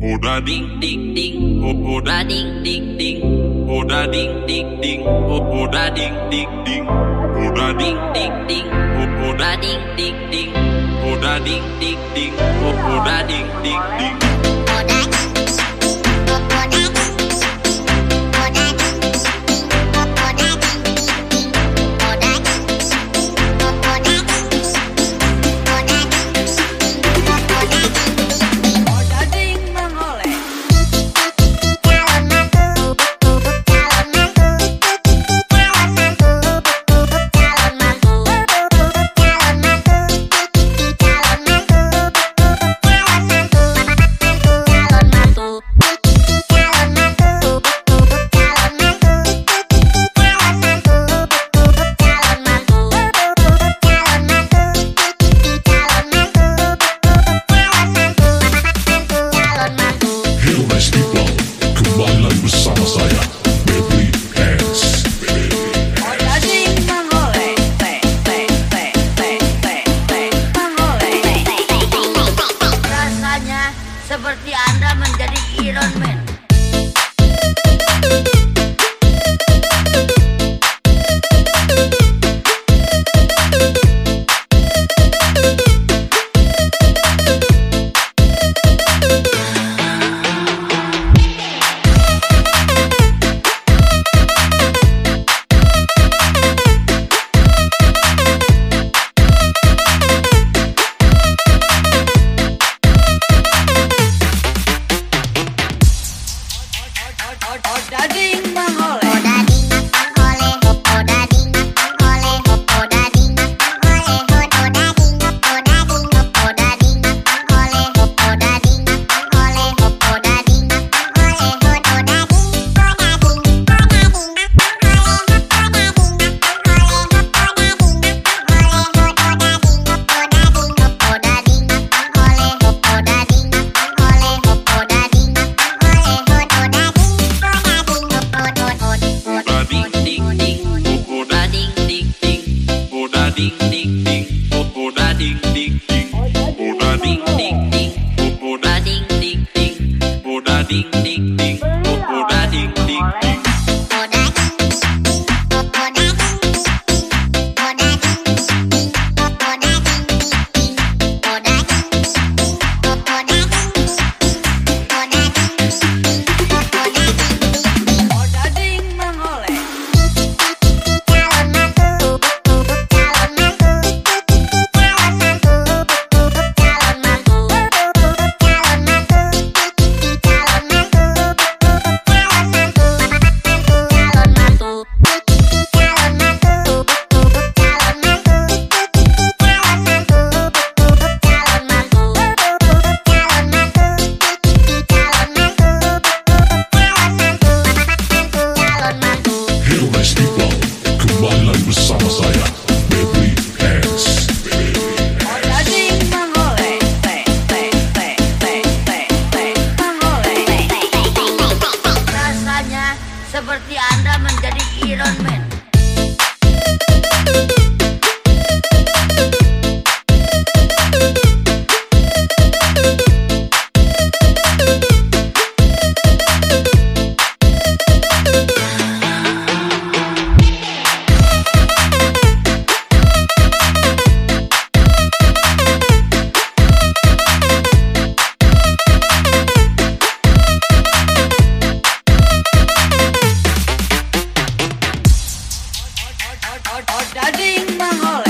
Da ding ding ding. Da ding ding ding. Da ding ding ding. Da ding ding ding. Da ding ding ding. Da ding ding ding. Da ding ding ding. Da ding ding ding. to my sleep low. Combine like. Big or, or dodging the holly.